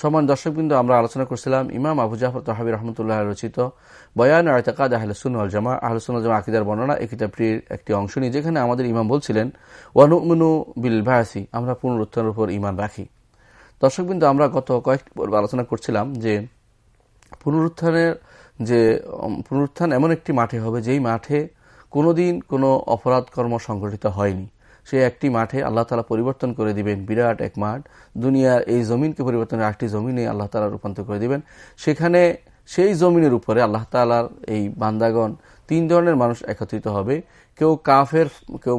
সমান দর্শকবৃন্দ, আমরা আলোচনা করছিলাম ইমাম আবু জাফর তহাবি রহমতুল্লাহ রচিত বয়ান আয়তাকাদ আহলসুন আল জামা আহলসুন জামা আকিদার বর্ণনা, এই কিতাবটির একটি অংশ নিয়ে, যেখানে আমাদের ইমাম বলছিলেন ওয়ানুমনু বিল ভায়াসি আমরা পুনরুত্থানের উপর ইমান রাখি। দর্শকবৃন্দ, আমরা গত কয়েকটি পর্ব আলোচনা করছিলাম যে পুনরুত্থানের যে, পুনরুত্থান এমন একটি মাঠে হবে, যেই মাঠে কোনোদিন কোনো অপরাধ কর্ম সংঘটিত হয়নি। সে একটি মাঠে আল্লাহ তালা পরিবর্তন করে দিবেন। বিরাট এক মাঠ। দুনিয়ার এই জমিনকে পরিবর্তন একটি জমিনে আল্লাহ তালা রূপান্তর করে দিবেন। সেখানে সেই জমিনের উপরে আল্লাহ তালার এই বান্দাগণ তিন ধরনের মানুষ একত্রিত হবে। কেউ কাফের কেউ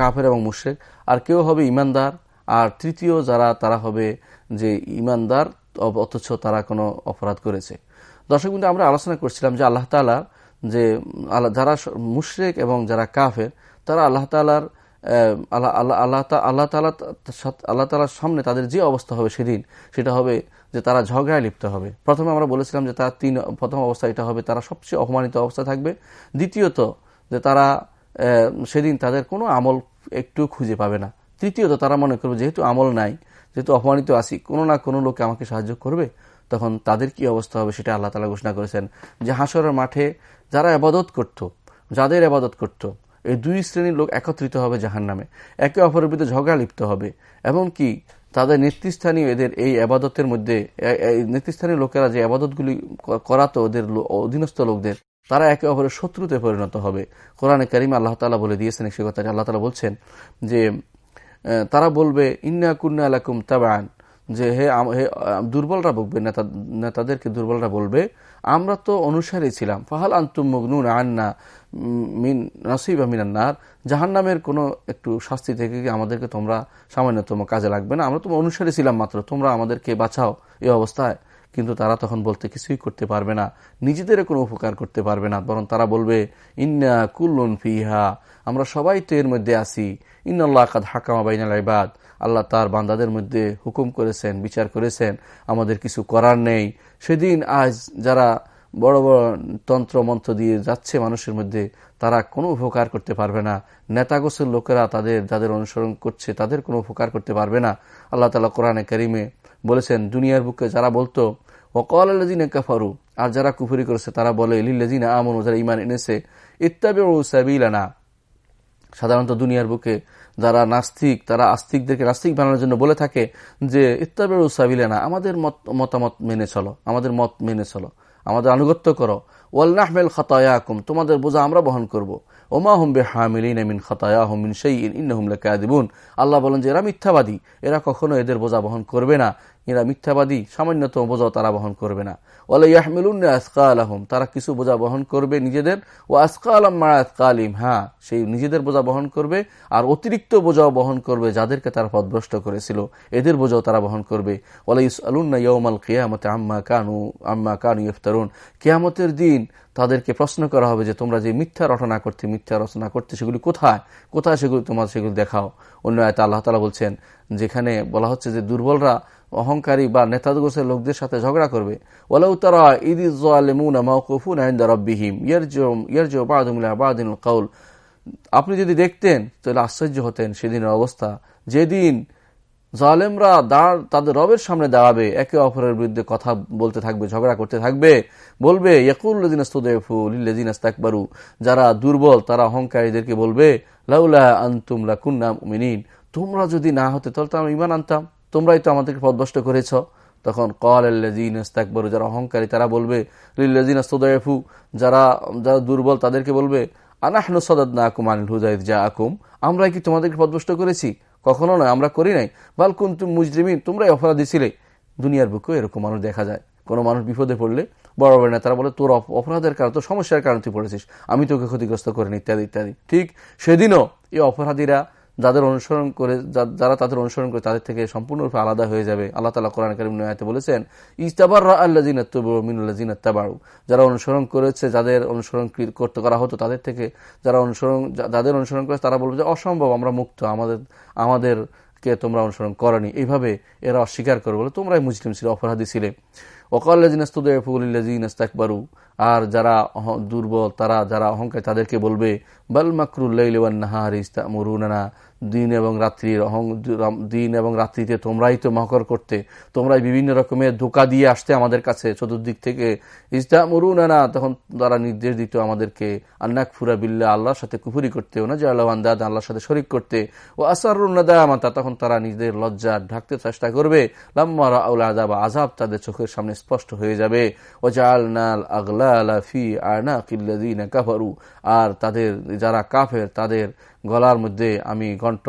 কাফের এবং মুশেক আর কেউ হবে ইমানদার। আর তৃতীয় যারা, তারা হবে যে ইমানদার অথচ তারা কোনো অপরাধ করেছে। দর্শক কিন্তু আমরা আলোচনা করছিলাম যে আল্লাহ তালা যে যারা মুশরেক এবং যারা কাফের, তারা আল্লাহ তালার আল্লাহ আল্লাহ আল্লাহ তালা আল্লাহ তালার সামনে তাদের যে অবস্থা হবে সেদিন, সেটা হবে যে তারা ঝগড়ায় লিপ্ত হবে। প্রথমে আমরা বলেছিলাম যে তার তিন, প্রথম অবস্থা এটা হবে, তারা সবচেয়ে অপমানিত অবস্থা থাকবে। দ্বিতীয়ত, যে তারা সেদিন তাদের কোনো আমল একটু খুঁজে পাবে না। তৃতীয়ত, তারা মনে করবে, যেহেতু আমল নাই, যেহেতু অপমানিত আসি কোনো না কোনো লোকে আমাকে সাহায্য করবে, তখন তাদের কি অবস্থা হবে সেটা আল্লাহ তালা ঘোষণা করেছেন। যে হাসরের মাঠে যারা আবাদত করত, যাদের আবাদত করত এই দুই শ্রেণির লোক একত্রিত হবে জাহান নামে একে অপরের বিরুদ্ধে ঝগড়া লিপ্ত হবে। এমনকি তাদের নেতৃস্থানীয় এদের এই আবাদতের মধ্যে নেতৃস্থানীয় লোকেরা যে আবাদতগুলি করাতো ওদের অধীনস্থ লোকদের, তারা একে অপরের শত্রুতে পরিণত হবে। কোরআনে করিম আল্লাহ তালা বলে দিয়েছেন সে কথা আল্লাহ তালা বলছেন যে তারা বলবে, ইন্না কুন্না আলাকুম তাবান যে হে হে দুর্বলরা বকবে নেতাদেরকে দুর্বলরা বলবে আমরা তো অনুসারী ছিলাম। ফাহাল আন্তুম মগনুন আন্না মিন নসিবা মিনান্নার জাহান নামের কোনো একটু শাস্তি থেকে আমাদেরকে তোমরা সামান্যতম কাজে লাগবে না? আমরা তো অনুসারী ছিলাম মাত্র। তোমরা আমাদেরকে বাঁচাও এই অবস্থায়। কিন্তু তারা তখন বলতে কিছুই করতে পারবে না। নিজেদের কোনো উপকার করতে পারবে না। বরং তারা বলবে, ইন্না কুল্লুন ফিহা। আমরা সবাই তো এর মধ্যে আসি ইন্নআল্লাহ কাদ হাকামা বাইনাল ইবাদ। আল্লাহ তার বান্দাদের মধ্যে হুকুম করেছেন, বিচার করেছেন, আমাদের কিছু করার নেই। সেদিন আজ যারা বড় বড় তন্ত্র মন্ত্র দিয়ে যাচ্ছে মানুষের মধ্যে, তারা কোনো উপকার করতে পারবে না। নেতাগোসের লোকেরা তাদের, যাদের অনুসরণ করছে, তাদের কোনো উপকার করতে পারবে না। আল্লাহ তালা কোরআনে করিমে বলেছেন, দুনিয়ার বুকে যারা বলতো ওকল আল্লাজিনে কাফারু আর যারা কুফুরি করেছে, তারা বলে লিল্লাজিনা আমন ও যারা ইমান এনেছে ইত্যাবি সাবিলানা সাধারণত দুনিয়ার বুকে যারা নাস্তিক, তারা আস্তিকদেরকে নাস্তিক বানানোর জন্য বলে থাকে যে ইত্তাবের উসাবিলে না আমাদের মতামত মেনে চলো, আমাদের মত মেনে চলো, আমাদের আনুগত্য করো। ওয়াল নাহমেল খাতায়াকুম, তোমাদের বোঝা আমরা বহন করব। ওমা হুম বে হামিলিন মিন খাতায়া হুমিন সেই ইন হুমলে কাদিবুন আল্লাহ বলেন যে, এরা মিথ্যাবাদী, এরা কখনো এদের বোঝা বহন করবে না। এরা মিথ্যাবাদী, সামান্যতম বোঝাও তারা বহন করবে না। ওয়ালা ইয়াহমিলুন আসকা তারা কিছু বোঝা বহন করবে নিজেদের, ও আসকা আলম মা আলিম হ্যাঁ সেই নিজেদের বোঝা বহন করবে, আর অতিরিক্ত বোঝাও বহন করবে যাদেরকে তারা পদভ্রষ্ট করেছিল, এদের বোঝাও তারা বহন করবে। ওলা ইস আলুন্না ইয়মাল কেয়ামতে আম্মা কানু আম্মা কানু ইফতারুন, কেয়ামতের দিন তাদেরকে প্রশ্ন করা হবে যে, তোমরা যে মিথ্যা রচনা করতে, মিথ্যা রচনা করতে, সেগুলি কোথায়? কোথায় সেগুলি তোমার সেগুলি দেখাও? অন্য আয়তা আল্লাহ তালা বলছেন, যেখানে বলা হচ্ছে যে দুর্বলরা অহংকারী বা নেতাদগোসের লোকদের সাথে ঝগড়া করবে। ওলাউ তারা ইদি আইন্দা রব্বিহিম আপনি যদি দেখতেন, তাহলে আশ্চর্য হতেন সেদিনের অবস্থা। যেদিন জালেমরা দাঁড়, তাদের রবের সামনে দাঁড়াবে, একে অপরের বিরুদ্ধে কথা বলতে থাকবে, ঝগড়া করতে থাকবে। বলবে ইয়াকুল্লাদিন আস্তুদেফুলিল্লাদিন আস্তাকবারু যারা দুর্বল, তারা অহংকারীদেরকে বলবে, লাউলা আন্তুম লাকুন্না মিনিন তোমরা যদি না হতে, তাহলে তো আমরা ইমান আনতাম। তোমরাই তো আমাদেরকে পদভষ্ট করেছ। তখন কল আল্লাজিন আস্তাকবারু যারা অহংকারী, তারা বলবে লিল্লাদিন আস্তুদেফু যারা যারা দুর্বল, তাদেরকে বলবে, আনাহনু সদাদ না আকুম আনিল হুজাইদ যা আকুম আমরা কি তোমাদেরকে পদভষ্ট করেছি? কখনো নয়, আমরা করি নাই। বাল কুন্তু মুজরিমিন, তোমরাই অপরাধী ছিলে। দুনিয়ার বুকেও এরকম মানুষ দেখা যায়। কোনো মানুষ বিপদে পড়লে, বড় বড় নেতারা বলে, তোর অপরাধের কারণ, তোর সমস্যার কারণে তুই পড়েছিস। আমি তোকে ক্ষতিগ্রস্ত করিনি, ইত্যাদি ইত্যাদি। ঠিক সেদিনও এই অপরাধীরা যাদের অনুসরণ করে যারা তাদের অনুসরণ করে তাদের থেকে সম্পূর্ণরূপে আলাদা হয়ে যাবে। আল্লাহ তালা কোরআন করিম নয়াতে বলেছেন ইস্তাবার আল্লাহ যারা অনুসরণ করেছে, যাদের অনুসরণ করতে করা হতো তাদের থেকে, যারা অনুসরণ যাদের অনুসরণ করেছে তারা বলবে যে, অসম্ভব, আমরা মুক্ত, আমাদের, আমাদেরকে তোমরা অনুসরণ করনি। এইভাবে এরা অস্বীকার করে বলে তোমরাই মুসলিম ছিল, অপরাধী ছিলে। ওকাল্লাজিনাস্তাকবারু আর যারা দুর্বল, তারা, যারা অহংকার, তাদেরকে বলবে, বাল মাকরুল্লাহ নাহার ইস্তা মরুনানা দিন এবং রাত্রির দিন এবং রাত্রিতে তোমরাই তো মহকর করতে, তোমরাই বিভিন্ন রকমের ধোকা দিয়ে আসতে আমাদের কাছে। চতুর্দিক থেকে ইস্তা মরুনানা তখন তারা নির্দেশ দিত আমাদেরকে আন্নাক ফুরা বিল্লা আল্লাহর সাথে কুফুরি করতে, ওনা যে আল্লাহ আন্দাদ, আল্লাহর সাথে শরিক করতে। ও আসারুন্নাদা মাতা তখন তারা নিজেদের লজ্জা ঢাকতে চেষ্টা করবে। লাম্মারা আজাব তাদের চোখের সামনে স্পষ্ট হয়ে যাবে। ও জাল নাল আগলা আলাফি আনা কিল্লাদিন কাফারু, আর তাদের, যারা কাফের, তাদের গলার মধ্যে আমি ঘন্ট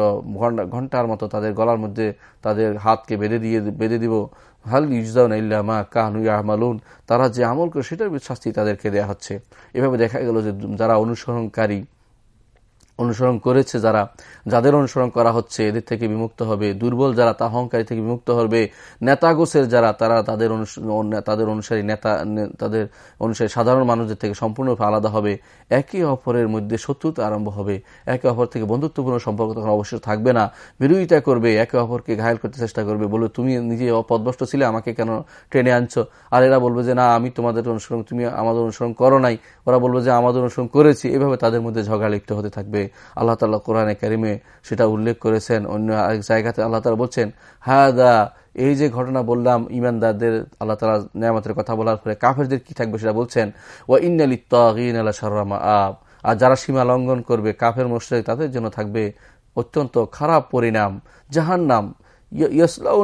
ঘণ্টার মতো তাদের গলার মধ্যে তাদের হাতকে বেঁধে দিয়ে, বেঁধে দিব। হাল ইউজাউন ইল্লামা কাহনু আহমালুন তারা যে আমল করে সেটার শাস্তি তাদেরকে দেয়া হচ্ছে। এভাবে দেখা গেল যে যারা অনুসরণকারী অনুসরণ করেছে যারা, যাদের অনুসরণ করা হচ্ছে এদের থেকে বিমুক্ত হবে, দুর্বল যারা তা অহংকারী থেকে বিমুক্ত হবে নেতাগোসের যারা, তারা তাদের তাদের অনুসারী নেতা তাদের অনুসারী সাধারণ মানুষদের থেকে সম্পূর্ণরূপে আলাদা হবে, একে অপরের মধ্যে শত্রুতা আরম্ভ হবে, একে অপর থেকে বন্ধুত্বপূর্ণ সম্পর্ক তখন অবশ্যই থাকবে না, বিরোধিতা করবে, একে অপরকে ঘায়ল করতে চেষ্টা করবে, বলে তুমি নিজে পদভষ্ট ছিলে, আমাকে কেন ট্রেনে আনছো? আর এরা বলবে যে, না, আমি তোমাদের অনুসরণ, তুমি আমাদের অনুসরণ করো নাই। ওরা বলবে যে, আমাদের অনুসরণ করেছি। এভাবে তাদের মধ্যে ঝগড়া লিপ্ত হতে থাকবে। আল্লাহ তাল্লাহ কোরআনে কারিমে সেটা উল্লেখ করেছেন। অন্য আরেক জায়গাতে আল্লাহ তালা বলছেন দা এই যে ঘটনা বললাম ইমানদারদের আল্লাহ তালা নিয়ামতের কথা বলার পরে কাফেরদের কি থাকবে সেটা বলছেন ও ইন্নালি তিন আল্লাহ সারামা আব আর যারা সীমা লঙ্ঘন করবে, কাফের মোশরেক তাদের জন্য থাকবে অত্যন্ত খারাপ পরিণাম জাহান নাম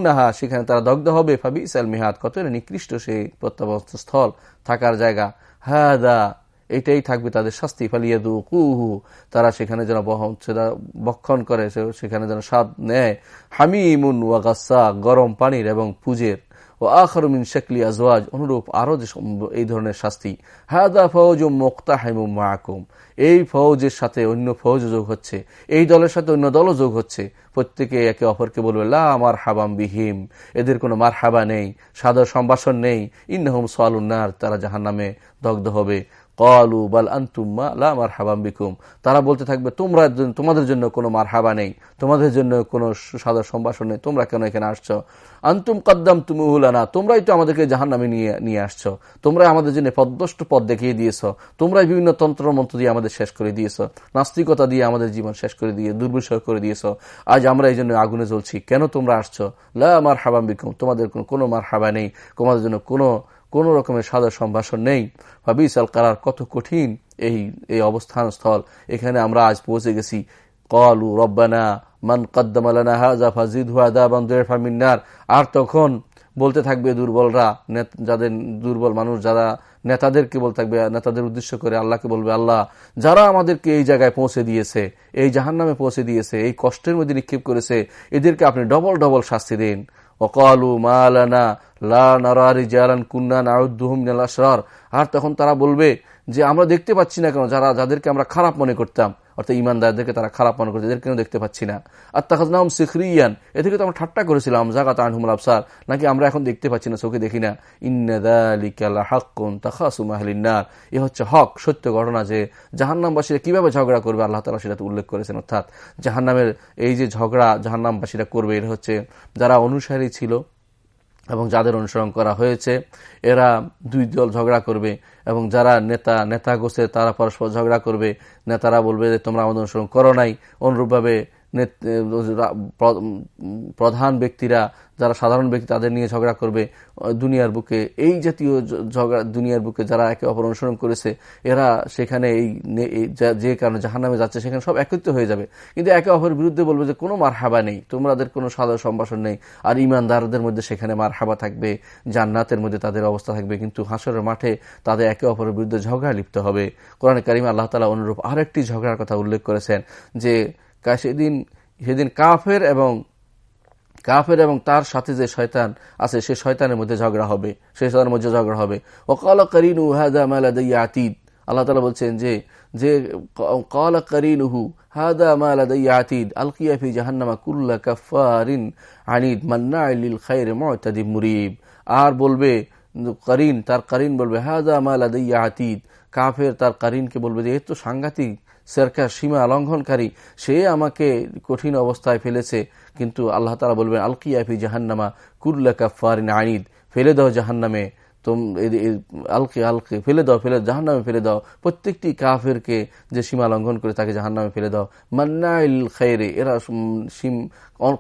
নাহা সেখানে তারা দগ্ধ হবে ফাবি ইসাল মিহাদ কত নিকৃষ্ট সেই প্রত্যাবস্থ স্থল থাকার জায়গা। দা এটাই থাকবে তাদের শাস্তি। ফালিয়ে দু কুহু তারা সেখানে যেন বক্ষণ করে সেখানে যেন স্বাদ নেয়। হামিমুন ওয়াগাসা গরম পানির এবং পুজের। ও আখরমিন শেখলি আজওয়াজ, অনুরূপ আরও যে এই ধরনের শাস্তি। হাদা ফৌজ ও মোক্তা হাইমুম মাহকুম এই ফৌজের সাথে অন্য ফৌজ যোগ হচ্ছে, এই দলের সাথে অন্য দলও যোগ হচ্ছে। প্রত্যেকে একে অপরকে বলবে, লা আমার হাবাম বিহিম, এদের কোনো মার হাবা নেই সাদর সম্ভাষণ নেই। ইন্নহম সোয়ালুন্নার তারা জাহান নামে দগ্ধ হবে। কলু বাল আন্তুম্মা লা মার হাবাম বিকুম তারা বলতে থাকবে, তোমরা তোমাদের জন্য কোনো মার হাবা নেই। তোমাদের জন্য কোনো সুসাদর সম্ভাষণ নেই। তোমরা কেন এখানে আসছো? আন্তুম কদ্দাম তুমি উলানা তোমরাই তো আমাদেরকে জাহান নামে নিয়ে নিয়ে আসছো। তোমরাই আমাদের জন্য পদ্মষ্ট পদ দেখিয়ে দিয়েছ। তোমরাই বিভিন্ন তন্ত্র মন্ত্র দিয়ে আমাদের শেষ করে দিয়েছ। নাস্তিকতা দিয়ে আমাদের জীবন শেষ করে দিয়ে দুর্বিষয় করে দিয়েছ। আজ আমরা এই জন্য আগুনে জ্বলছি। কেন তোমরা আসছো? লা মার হাবাম বিকুম। তোমাদের কোনো মার হাবা নেই। তোমাদের জন্য কোনো কোন রকমের সাদা সম্ভাষণ নেই। বা বিশাল কারার কত কঠিন এই এই অবস্থান স্থল এখানে আমরা আজ পৌঁছে গেছি। কলু রব্বানা মান কদ্দামালানা হাজা ফাজিদ হুয়াদা বান্দার আর তখন বলতে থাকবে দুর্বলরা যাদের দুর্বল মানুষ, যারা নেতাদেরকে বলতে থাকবে, নেতাদের উদ্দেশ্য করে আল্লাহকে বলবে, আল্লাহ, যারা আমাদেরকে এই জায়গায় পৌঁছে দিয়েছে, এই জাহান নামে পৌঁছে দিয়েছে, এই কষ্টের মধ্যে নিক্ষেপ করেছে, এদেরকে আপনি ডবল ডবল শাস্তি দিন। ওকালু মালানা লা নারারি জালান কুন্নান আউদ্দুহুম আশরার। আর তখন তারা বলবে যে আমরা দেখতে পাচ্ছি না কেন, যারা, যাদেরকে আমরা খারাপ মনে করতাম, অর্থাৎ ইমানদারদেরকে তারা খারাপ মনে করছে এদের কেন দেখতে পাচ্ছি না। আর তাহাজনাম সিখরিয়ান এদেরকে তো আমরা ঠাট্টা করেছিলাম, জাগাত আনহুমুল আফসার নাকি আমরা এখন দেখতে পাচ্ছি না, চোখে দেখি না। ইন্নাদালিকাল্লাহাক্কুন্তাখাসুমাহলিনার এ হচ্ছে হক, সত্য ঘটনা যে জাহান্নামবাসীরা কীভাবে ঝগড়া করবে, আল্লাহ তালা সেটা উল্লেখ করেছেন, অর্থাৎ জাহান্নামের এই যে ঝগড়া জাহান্নামবাসীরা করবে, এটা হচ্ছে যারা অনুসারী ছিল এবং যাদের অনুসরণ করা হয়েছে, এরা দুই দল ঝগড়া করবে এবং যারা নেতা নেতা গোছে তারা পরস্পর ঝগড়া করবে, নেতারা বলবে যে তোমরা আমাদের অনুসরণ করো নাই। অনুরূপভাবে প্রধান ব্যক্তিরা, যারা সাধারণ ব্যক্তি, তাদের নিয়ে ঝগড়া করবে দুনিয়ার বুকে। এই জাতীয় ঝগড়া, দুনিয়ার বুকে যারা একে অপর অনুসরণ করেছে, এরা সেখানে এই যে কারণে জাহান নামে যাচ্ছে, সেখানে সব একত্রিত হয়ে যাবে। কিন্তু একে অপরের বিরুদ্ধে বলবে যে, কোনো মার হাবা নেই, তোমাদের কোনো সাধারণ সম্ভাষণ নেই, আর ইমানদারদের মধ্যে সেখানে মার হাবা থাকবে, জান্নাতের মধ্যে তাদের অবস্থা থাকবে, কিন্তু হাসরের মাঠে তাদের একে অপরের বিরুদ্ধে ঝগড়া লিপ্ত হবে। কোরআন কারিমা আল্লাহ তালা অনুরূপ আরেকটি ঝগড়ার কথা উল্লেখ করেছেন, যে সেদিন সেদিন কাফের এবং কাফের এবং তার সাথে যে শয়তান আছে, সে শয়তানের মধ্যে ঝগড়া হবে, সে শয়তানের মধ্যে ঝগড়া হবে। ওকাল করিনু হাদা মালাদিয়া আতিদ। আল্লাহ তালা বলছেন যে যে কলা করিনুহু হাদা মা লাদাইয়া আতিদ, আলকিয়া ফি জাহান্নামা কুল্লা কাফারিন আনিদ মান্না লিল খাইর মুতাদি মুরিব। আর বলবে, করিন, তার করিন বলবে, হাদা মা লাদাইয়া আতিদ। কাফের তার করিনকে বলবে যে, এ তো সাংঘাতিক সরকার সীমা লঙ্ঘনকারী, সে আমাকে কঠিন অবস্থায় ফেলেছে। কিন্তু আল্লাহ তালা বলবেন আলকিয়াফি জাহান্নামা কুল্লা কাফারিন আনিদ। ফেলে দাও জাহান্নামে। তোম আলকে আলকে ফেলে দাও ফেলে জাহান্নামে ফেলে দাও প্রত্যেকটি কাফেরকে যে সীমা লঙ্ঘন করে তাকে জাহান্নামে ফেলে দাও মান্নাইল খাইরে এরা সীম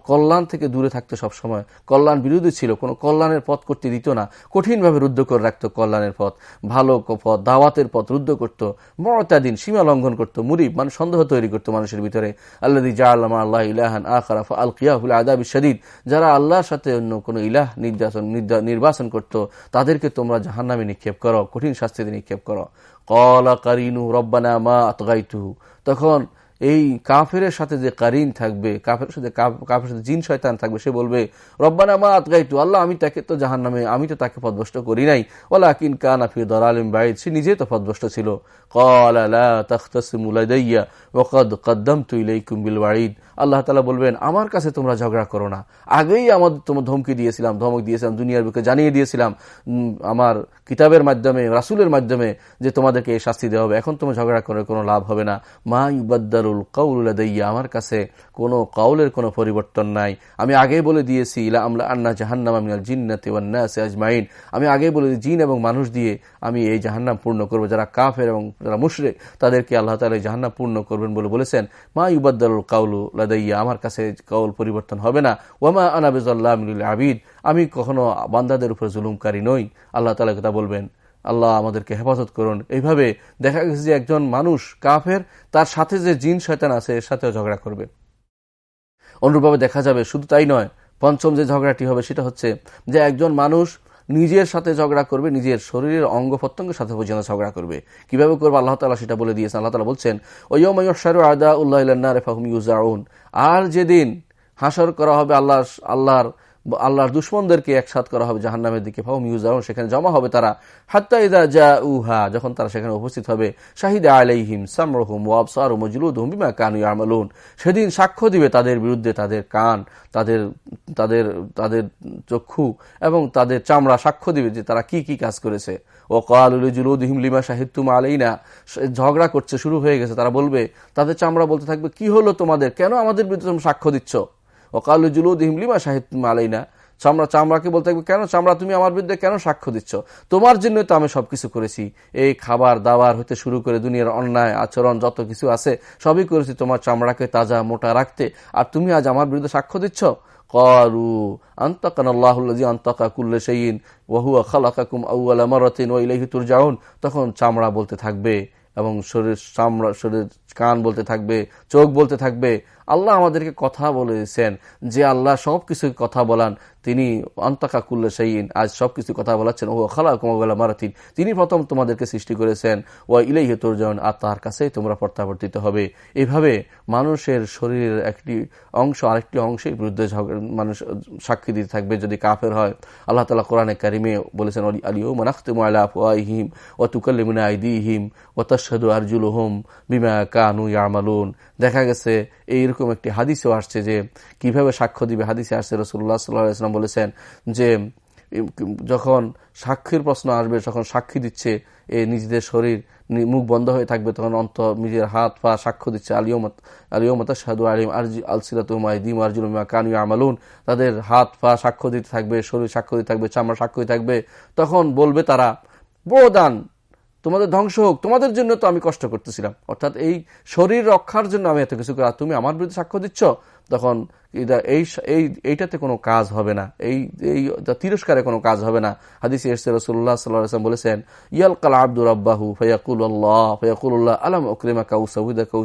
কল্যাণ থেকে দূরে থাকতো সবসময়। কল্যাণ বিরোধী ছিল, কোনো কল্যাণের পথ করতে দিত না। কঠিনভাবে রুদ্ধ করে রাখতো কল্যাণের পথ। ভালো পথ, দাওয়াতের পথ রুদ্ধ করত। মরতাদিন সীমা লঙ্ঘন করতো, মুরিব মানুষ সন্দেহ তৈরি করতো মানুষের ভিতরে। আল্লাহ জা আল্লাহ আল্লাহ ইলাহান আখারাফ আল কিয়াহুল আদাবি শদীদ। যারা আল্লাহর সাথে অন্য কোনো ইলাহ নির্যাসন নির্বাচন করত, তাদেরকে তোমরা জাহান নামে নিক্ষেপ করো, কঠিন শাস্তিতে নিক্ষেপ করো। কলা কারিনু রব্বানা মা আতগাইতু তখন এই কাফের সাথে যে কারিন থাকবে, কাফের সাথে কাফের সাথে জিন শয়তান থাকবে, সে বলবে, রব্বানা মা আতগাইতু, আল্লাহ আমি তাকে তো জাহান নামে আমি তো তাকে পদভষ্ট করি নাই। ওলা কিন কান আফি দরালিম বাইদ সে নিজে তো পদভষ্ট ছিল। কল আলা তখতসিমুলাইয়া ওকদ কদ্দম তুইলাইকুম বিল ওয়াইদ আল্লাহ তালা বলবেন, আমার কাছে তোমরা ঝগড়া করো না। আগেই আমাদের তোমার ধমকি দিয়েছিলাম, ধমক দিয়েছিলাম, দুনিয়ার বুকে জানিয়ে দিয়েছিলাম আমার কিতাবের মাধ্যমে, রাসুলের মাধ্যমে যে তোমাদেরকে এই শাস্তি দেওয়া হবে, এখন তোমার ঝগড়া করে কোনো লাভ হবে না। মা ইবাদ্দারুল কাউল দইয়া আমার কাছে কোনো কাউলের কোনো পরিবর্তন নাই। আমি আগেই বলে দিয়েছি, ইলা আমলা আন্না জাহান্নাম আমিনাল জিন্নাতে ওয়ান্নাসে আজমাইন। আমি আগেই বলে জিন এবং মানুষ দিয়ে আমি এই জাহান্নাম পূর্ণ করব। যারা কাফের এবং যারা মুশরে তাদেরকে আল্লাহ তালা জাহান্নাম পূর্ণ করবেন বলে বলেছেন। মা ইবাদ্দারুল কাউলু লাদাইয়া, আমার কাছে কাউল পরিবর্তন হবে না। ওয়ামা আনাবিজাল্লাহ আবিদ, আমি কখনো বান্দাদের উপর জুলুমকারী নই। আল্লাহ তালা কথা বলবেন আল্লাহ আমাদেরকে হেফাজত করুন। এইভাবে দেখা গেছে যে একজন মানুষ কাফের, তার সাথে যে জিন শয়তান আছে, এর সাথেও ঝগড়া করবে। অনুরূপভাবে দেখা যাবে, শুধু তাই নয়, পঞ্চম যে ঝগড়াটি হবে সেটা হচ্ছে যে একজন মানুষ নিজের সাথে ঝগড়া করবে, নিজের শরীরের অঙ্গ প্রত্যঙ্গের সাথে পর্যন্ত ঝগড়া করবে। কীভাবে করবে? আল্লাহ তালা সেটা বলে দিয়েছেন। আল্লাহ তালা বলছেন ওয়সারু আদা উল্লাহ ইউজাউন আর যেদিন হাসর করা হবে আল্লাহ আল্লাহর আল্লাহর দুশ্মনদেরকে একসাথ করা হবে জাহান্নামের দিকে। সেখানে জমা হবে তারা। হাত্তা ইদা জা উহা যখন তারা সেখানে উপস্থিত হবে, শাহিদা আলাইহিম সামরহুম ওয়াবসার মজলুদহুম বিমা কানু ইয়ামালুন। সেদিন সাক্ষ্য দিবে তাদের বিরুদ্ধে তাদের কান, তাদের তাদের তাদের চক্ষু এবং তাদের চামড়া সাক্ষ্য দিবে যে তারা কি কি কাজ করেছে। ও কয়ালুলুজুলুদহিম লিমা শাহিদুম আলাইনা ঝগড়া করছে, শুরু হয়ে গেছে। তারা বলবে, তাদের চামড়া বলতে থাকবে, কি হলো তোমাদের? কেন আমাদের বিরুদ্ধে তুমি সাক্ষ্য দিচ্ছ? ওকালু জুলুদ হিমলিমা সাহিত্য আলাইনা। চামড়া চামড়াকে বলতে থাকবে, কেন চামড়া তুমি আমার বিরুদ্ধে কেন সাক্ষ্য দিচ্ছ? তোমার জন্য তো আমি সবকিছু করেছি। এই খাবার দাবার হতে শুরু করে দুনিয়ার অন্যায় আচরণ যত কিছু আছে, সবই করেছি। তোমার চামড়াকে তাজা মোটা রাখতে। আর তুমি আজ আমার বিরুদ্ধে সাক্ষ্য দিচ্ছ? করু আন্তকান আল্লাহুল্লাজি আন্তকা কুল্লে সেইন ওহুয়া খালাকাকুম আউআলা মারাতিন ওয়া ইলাইহি তুরজাউন। তখন চামড়া বলতে থাকবে এবং শরীর চামড়া শরীর কান বলতে থাকবে, চোখ বলতে থাকবে। আল্লাহ আমাদেরকে কথা বলেছেন যে আল্লাহ সব কিছু কথা বলান। তিনি অন্তকা কুল্লে সেইন আজ সবকিছু কথা বলাচ্ছেন। ও খালা কমবেলা মারাতিন, তিনি প্রথম তোমাদেরকে সৃষ্টি করেছেন। ও ইলাই হেতর্জন আর তার কাছেই তোমরা প্রত্যাবর্তিত হবে। এভাবে মানুষের শরীরের একটি অংশ আরেকটি অংশের বিরুদ্ধে মানুষ সাক্ষী দিতে থাকবে যদি কাফের হয়। আল্লাহ তালা কোরআনে কারিমে বলেছেন আলিও মানাখতুম আলাফ ওয়াইহিম ও তুকাল্লিমুনা আইদিহিম ও তশাদু আরজুল হোম বিমা কানু ইয়ামালুন। দেখা গেছে এইরকম একটি হাদিসেও আসছে যে কীভাবে সাক্ষ্য দিবে? হাদিসে আসছে রসুল্লাহ সাল্লাহ বলেছেন যে, যখন সাক্ষীর প্রশ্ন আসবে, যখন সাক্ষী দিচ্ছে এই নিজেদের শরীর মুখ বন্ধ হয়ে থাকবে, তখন অন্ত নিজের হাত পা সাক্ষ্য দিচ্ছে আলিয়মত আলিয়মত সাদু আলিম আরজি আলসিরাতুমাইদিম আরজুল কানু আমালুন তাদের হাত পা সাক্ষ্য দিতে থাকবে, শরীর সাক্ষ্য দিতে থাকবে, চামড়া সাক্ষ্য থাকবে। তখন বলবে তারা বড় দান তোমাদের ধ্বংস হোক, তোমাদের জন্য তো আমি কষ্ট করতেছিলাম। অর্থাৎ এই শরীর রক্ষার জন্য আমি এত কিছু করি, তুমি আমার বিরুদ্ধে সাক্ষ্য দিচ্ছ? তখন এই এইটাতে কোনো কাজ হবে না। এই এই তিরস্কারে কোনো কাজ হবে না। হাদিসি রসুল্লাহ সাল্লাম বলেছেন ইয়াল কাল আব্দুর আব্বাহু ফয়াকুল আল্লাহ ফয়াকুল্লাহ আলম ওকরিমা কাউ সৌদা কাউ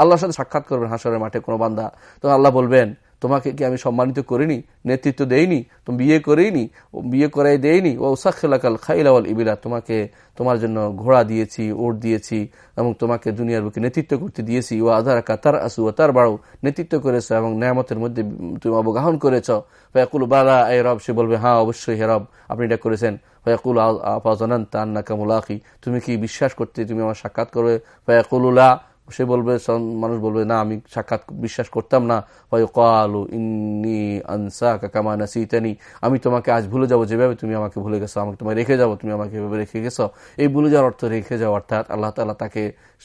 আল্লাহর সাথে সাক্ষাৎ করবেন হাসরের মাঠে কোনো বান্দা। তো আল্লাহ বলবেন তোমাকে কি আমি সম্মানিত করিনি? নেতৃত্ব দেইনি? তুমি বিয়ে করেইনি? বিয়ে করাই দেয়নি ও উসাখাল খাইলাওয়াল ইবিলা, তোমাকে তোমার জন্য ঘোড়া দিয়েছি, ওট দিয়েছি এবং তোমাকে দুনিয়ার বুকে নেতৃত্ব করতে দিয়েছি। ও আধার তার আসু ও তার বাড়ো নেতৃত্ব করেছ এবং ন্যায়ামতের মধ্যে তুমি অবগাহন করেছ। ফয়াকুল, বালা এ রব, সে বলবে হ্যাঁ অবশ্যই হে রব, আপনি এটা করেছেন। ফয়াকুল আফাজানান তান্নাকা মুলাকি, তুমি কি বিশ্বাস করতে, তুমি আমার সাক্ষাৎ করবে? ফয়াকুল্লাহ সে বলবে মানুষ বলবে, না, আমি সাক্ষাৎ বিশ্বাস করতাম না। হয় কালু ইন্নি আনসা কাকামা নাসিতানি। আমি তোমাকে আজ ভুলে যাব, যেভাবে তুমি আমাকে ভুলে গেছো, আমাকে তোমায় রেখে যাব তুমি আমাকে এভাবে রেখে গেছো। এই ভুলে যাওয়ার অর্থ রেখে যাওয়া, অর্থাৎ আল্লাহ তালা তাকে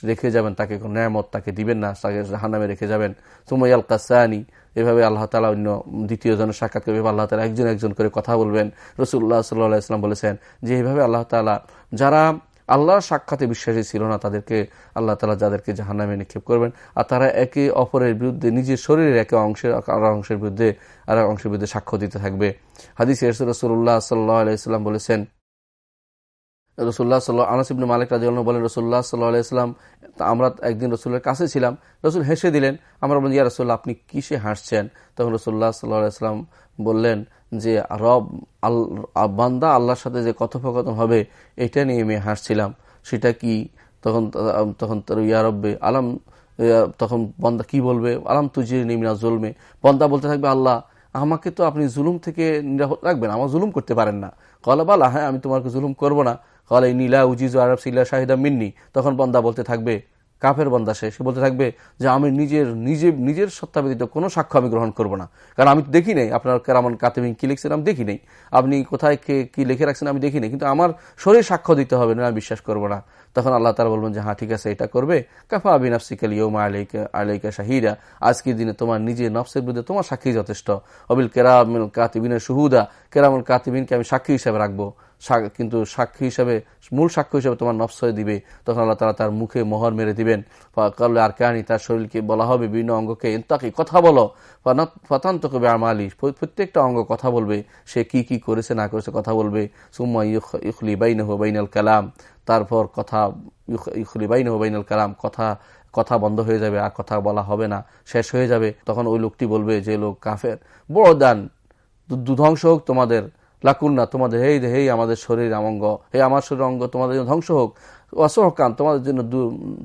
রেখে যাবেন, তাকে কোনো ন্যায়ামত তাকে দিবেন না, তাকে জাহান্নামে রেখে যাবেন। তুমি আল কাসানি, এভাবে আল্লাহ তালা অন্য দ্বিতীয় জনের সাক্ষাৎ করবে আল্লাহ তালা একজন একজন করে কথা বলবেন। রসুল্লাহ সাল্লাহ ইসলাম বলেছেন যে এইভাবে আল্লাহ তালা যারা আল্লাহর সাক্ষাতে বিশ্বাসী ছিল না, তাদেরকে আল্লাহ তালা যাদেরকে জাহান্নামে নিক্ষেপ করবেন। আর তারা একে অপরের বিরুদ্ধে, নিজের শরীরের একে অংশের, আর অংশের বিরুদ্ধে, আর অংশের বিরুদ্ধে সাক্ষ্য দিতে থাকবে। হাদিস রসুল্লাহ সাল্লাহ আলাইসাল্লাম বলেছেন রসুল্লাহ সাল্লাহ আনাসিবনু মালিক রাজি বলেন রসুল্লাহ সাল্লাহ আমরা একদিন রসুলের কাছে ছিলাম, রসুল হেসে দিলেন, আমরা বলেন ইয়া রসুল্লাহ আপনি কিসে হাসছেন? তখন রসুল্লাহ সাল্লাহ আলাইসলাম বললেন যে রব, আল বান্দা আল্লাহর সাথে যে কথোপকথন হবে, এটা নিয়ে আমি হাসছিলাম। সেটা কি? তখন তখন ইয়া রব্বে, আলাম তখন বন্দা কি বলবে? আলাম তুজি নিমিনা জুলমে। বন্দা বলতে থাকবে, আল্লাহ, আমাকে তো আপনি জুলুম থেকে নিরাপদ রাখবেন, আমার জুলুম করতে পারেন না। কলা, বালা হ্যাঁ আমি তোমাকে জুলুম করব না। কলা নীলা উজিজ আরব সিল্লা শাহিদা মিন্নি। তখন বন্দা বলতে থাকবে কাফের বন্দা সে সে বলতে থাকবে যে আমি নিজের, নিজে, নিজের সত্তা ব্যতীত কোনো সাক্ষ্য আমি গ্রহণ করব না। কারণ আমি দেখি নেই, আপনার কেরামন কাতেমিন কি লিখছেন আমি দেখি নেই। আপনি কোথায় কে, কি লিখে রাখছেন আমি দেখি নেই, কিন্তু আমার শরীর সাক্ষ্য দিতে হবে, না আমি বিশ্বাস করব না। তখন আল্লাহ তালা বলবেন যে হ্যাঁ ঠিক আছে, এটা করবে। কাফা আবিন আফসিকাল ইউমা আলাইকা আলাইকা শাহিরা আজকের দিনে তোমার নিজে নফসের বিরুদ্ধে তোমার সাক্ষী যথেষ্ট। অবিল কেরামুল কাতিবিনের সুহুদা কেরামুল কাতিবিনকে আমি সাক্ষী হিসাবে রাখব। কিন্তু সাক্ষী হিসাবে, মূল সাক্ষ্য হিসাবে তোমার নফসয় দিবে। তখন আল্লাহ তালা তার মুখে মোহর মেরে দিবেন। করলে আর কেহানি তার শরীরকে বলা হবে বিভিন্ন অঙ্গকে তাকে কথা বলো। ফতান্ত কবে আমালি প্রত্যেকটা অঙ্গ কথা বলবে। সে কি কি করেছে, না করেছে কথা বলবে। সুম্মা ইখলি বাইন হো বাইনাল কালাম। তারপর কথা ইখলি বাইন হো বাইনাল কালাম, কথা কথা বন্ধ হয়ে যাবে, আর কথা বলা হবে না। শেষ হয়ে যাবে। তখন ওই লোকটি বলবে যে, লোক কাফের। বড় দান দুধ্বংস হোক তোমাদের। লাকুন না, তোমাদের, হেই হেই আমাদের শরীর অঙ্গ হে আমার শরীর অঙ্গ তোমাদের জন্য ধ্বংস হোক। অসহকান, তোমাদের জন্য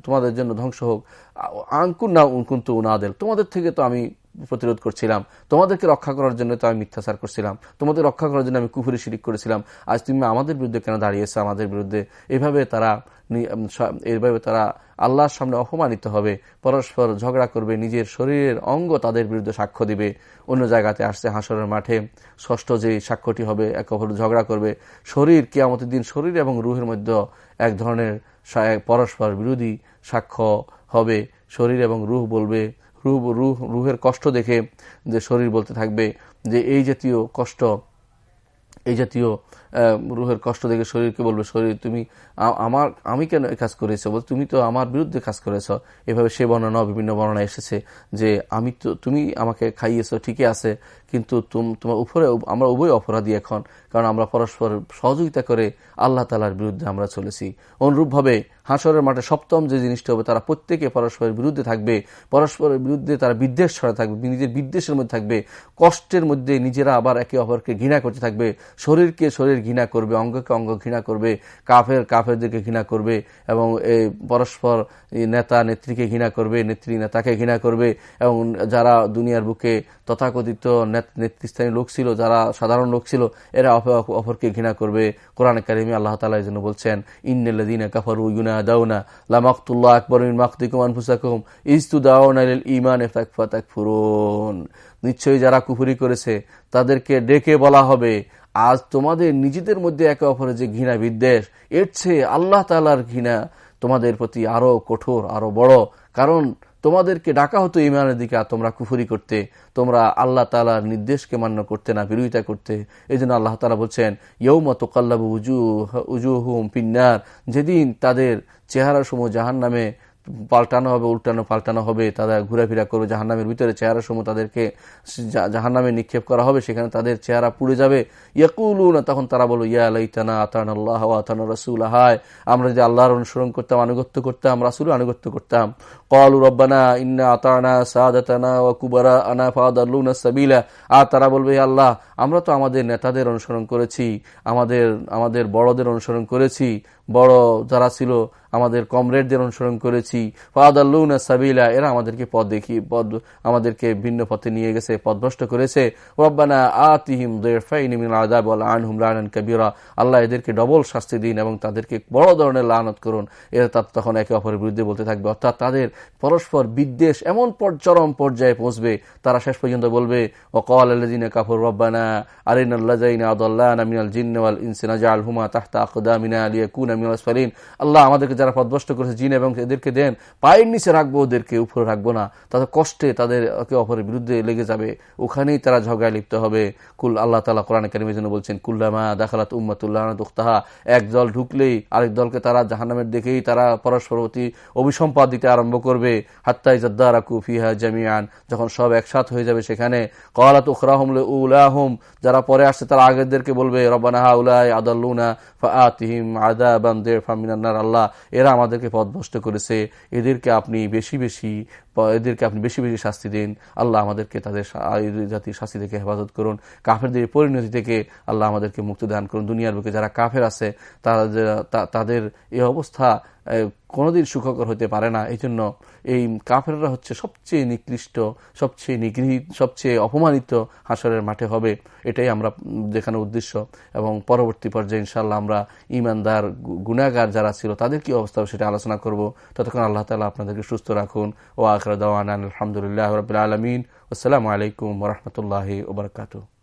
তোমাদের জন্য ধ্বংস হোক। আঙ্কুন না উনকুন্তু উনাদেল তোমাদের থেকে তো আমি প্রতিরোধ করছিলাম। তোমাদেরকে রক্ষা করার জন্য তো আমি মিথ্যাচার করছিলাম। তোমাদের রক্ষা করার জন্য আমি কুফুরি শিরিক করেছিলাম। আজ তুমি আমাদের বিরুদ্ধে কেন দাঁড়িয়েছো? আমাদের বিরুদ্ধে এভাবে তারা এইভাবে তারা আল্লাহর সামনে অপমানিত হবে, পরস্পর ঝগড়া করবে, নিজের শরীরের অঙ্গ তাদের বিরুদ্ধে সাক্ষ্য দিবে। অন্য জায়গাতে আসছে হাসরের মাঠে, ষষ্ঠ যে সাক্ষ্যটি হবে, এক ঝগড়া করবে। শরীর কেয়ামতের দিন শরীর এবং রুহের মধ্যে এক ধরনের পরস্পর বিরোধী সাক্ষ্য হবে। শরীর এবং রুহ বলবে রুহ রুহ, রুহের কষ্ট দেখে যে শরীর বলতে থাকবে যে এই জাতীয় কষ্ট, এই জাতীয় রুহের কষ্ট দেখে শরীরকে বলবে, শরীর, তুমি আমার, আমি কেন কাজ করেছ? বল তুমি তো আমার বিরুদ্ধে কাজ করেছ। এভাবে সে বর্ণনা, বিভিন্ন বর্ণনা এসেছে যে, আমি তো, তুমি আমাকে খাইয়েছো, ঠিকই আছে কিন্তু তোমার উপরে আমরা উভয় অপরাধী এখন, কারণ আমরা পরস্পর সহযোগিতা করে আল্লাহ তালার বিরুদ্ধে আমরা চলেছি। অনুরূপভাবে হাসরের মাঠে সপ্তম যে জিনিসটা হবে, তারা প্রত্যেকে পরস্পরের বিরুদ্ধে থাকবে, পরস্পরের বিরুদ্ধে তারা বিদ্বেষ ছড়া থাকবে, নিজের বিদ্বেষের মধ্যে থাকবে, কষ্টের মধ্যে নিজেরা আবার একে অপরকে ঘৃণা করতে থাকবে, শরীরকে শরীর ঘৃণা করবে, অঙ্গকে অঙ্গ ঘৃণা করবে, কাফের কাফেরদেরকে ঘৃণা করবে, এবং পরস্পর নেতা নেত্রীকে ঘৃণা করবে, নেত্রী নেতাকে ঘৃণা করবে, এবং যারা দুনিয়ার বুকে তথাকথিত নেতৃস্থানীয় লোক ছিল, যারা সাধারণ লোক ছিল, এরা অপরকে ঘৃণা করবে। কোরআন কারিমি আল্লাহ তালা এই জন্য বলছেন ইন্দিন কাফারু ইউনা দাউনা লামাকুল্লাহ আকবর আনফুসাকুম ইস্তু দাউন ইমান নিশ্চয়ই যারা কুফুরি করেছে, তাদেরকে ডেকে বলা হবে, আজ তোমাদের নিজেদের মধ্যে একে অপরের যে ঘৃণা বিদ্বেষ, এর চেয়ে আল্লাহ তালার ঘৃণা তোমাদের প্রতি আরও কঠোর, আরও বড়। কারণ তোমাদেরকে ডাকা হতো ইমানের দিকে তোমরা কুফুরি করতে, তোমরা আল্লাহ তালার নির্দেশকে মান্য করতে না, বিরোধিতা করতে। এই জন্য আল্লাহ তালা বলছেন ইয়ৌমা তোকাল্লাবু উজু উজু হুম পিন্নার যেদিন তাদের চেহারা সমূহ জাহান নামে পাল্টানো হবে, উল্টানো, পাল্টানো হবে, তারা ঘুরাফেরা করবে, জাহান্নামের ভিতরে চেহারা সমূহ তাদেরকে জাহান্নামে নিক্ষেপ করা হবে, সেখানে তাদের চেহারা পুড়ে যাবে। না তখন তারা বলো ইয়া আলাইতানা আতান আল্লাহ আতান রসুল, হায়, আমরা যদি আল্লাহর অনুসরণ করতাম, আনুগত্য করতাম রাসুল আনুগত্য করতাম। কলু রব্বানা, ইন্না আতানা সাদাতানা ও কুবারা আনা ফাদাল্লুনা সাবিলা। আর তারা বলবে আল্লাহ, আমরা তো আমাদের নেতাদের অনুসরণ করেছি, আমাদের আমাদের বড়দের অনুসরণ করেছি। বড় যারা ছিল, আমাদের কমরেডদের অনুসরণ করেছি। ফাদাল্লুনা সাবিলা, এরা আমাদেরকে পদ দেখি পদ আমাদেরকে ভিন্ন পথে নিয়ে গেছে পদভ্রষ্ট করেছে। রব্বানা আতিহিম দেরফাইনিমিন আদাব আনহুম রানান কবিরা। আল্লাহ এদেরকে ডবল শাস্তি দিন এবং তাদেরকে বড় ধরনের লানত করুন। এরা তখন একে অপরের বিরুদ্ধে বলতে থাকবে। অর্থাৎ তাদের পরস্পর বিদ্বেষ এমন চরম পর্যায়ে পৌঁছবে। তারা শেষ পর্যন্ত বলবে ও কল আল্লাদিন কাফর রব্বানা আরিন আল্লাহ আদাল্লাহ মিনাল জিন্নওয়াল ইনসিনাজা আল হুমা তাহতা আকুদামিনা আলিয়া আমিন আল্লাহ আমাদেরকে যারা পদভস্ত করেছে, জিন এবং এদেরকে দেন, পায়ের নিচে রাখব, ওদেরকে উপরে রাখব না। তাদের কষ্টে তাদের একে অপরের বিরুদ্ধে লেগে যাবে। ওখানেই তারা ঝগড়ায় লিপ্ত হবে। কুল, আল্লাহ তালা কোরআন কারিমের জন্য বলছেন, কুল্লামা দাখালাত উম্মাতুল্লাহ দুখতাহা এক দল ঢুকলেই আরেক দলকে তারা জাহান্নামের দেখেই তারা পরস্পর প্রতি অভিসম্পাদ দিতে আরম্ভ করবে। হাত্তাই জদ্দারা কুফিহা জামিয়ান যখন সব একসাথ হয়ে যাবে সেখানে কলাত উখরাহম উলাহম যারা পরে আসছে তারা আগেরদেরকে বলবে রবানাহা উলাই আদাল্লুনা ফাতিহিম আদাবান দের ফামিনান্নার আল্লাহ, এরা আমাদেরকে পদভষ্ট করেছে। এদেরকে আপনি বেশি বেশি, এদেরকে আপনি বেশি বেশি শাস্তি দিন। আল্লাহ আমাদেরকে তাদের জাতির শাস্তি থেকে হেফাজত করুন। কাফেরদের পরিণতি থেকে আল্লাহ আমাদেরকে মুক্তি দান করুন। দুনিয়ার বুকে যারা কাফের আছে, তারা তাদের এই অবস্থা কোনোদিন সুখকর হতে পারে না। এই জন্য এই কাফেররা হচ্ছে সবচেয়ে নিকৃষ্ট, সবচেয়ে নিগৃহীত সবচেয়ে অপমানিত হাসরের মাঠে হবে। এটাই আমরা দেখানোর উদ্দেশ্য। এবং পরবর্তী পর্যায়ে ইনশাল্লাহ আমরা ইমানদার গুণাগার যারা ছিল, তাদের কি অবস্থা সেটা আলোচনা করব। ততক্ষণ আল্লাহ তালা আপনাদেরকে সুস্থ রাখুন। ও দাওয়ান আলহামদুলিল্লাহ রবিল আলমিন। আসসালামু আলাইকুম রহমতুল্লাহ ওবরকাতু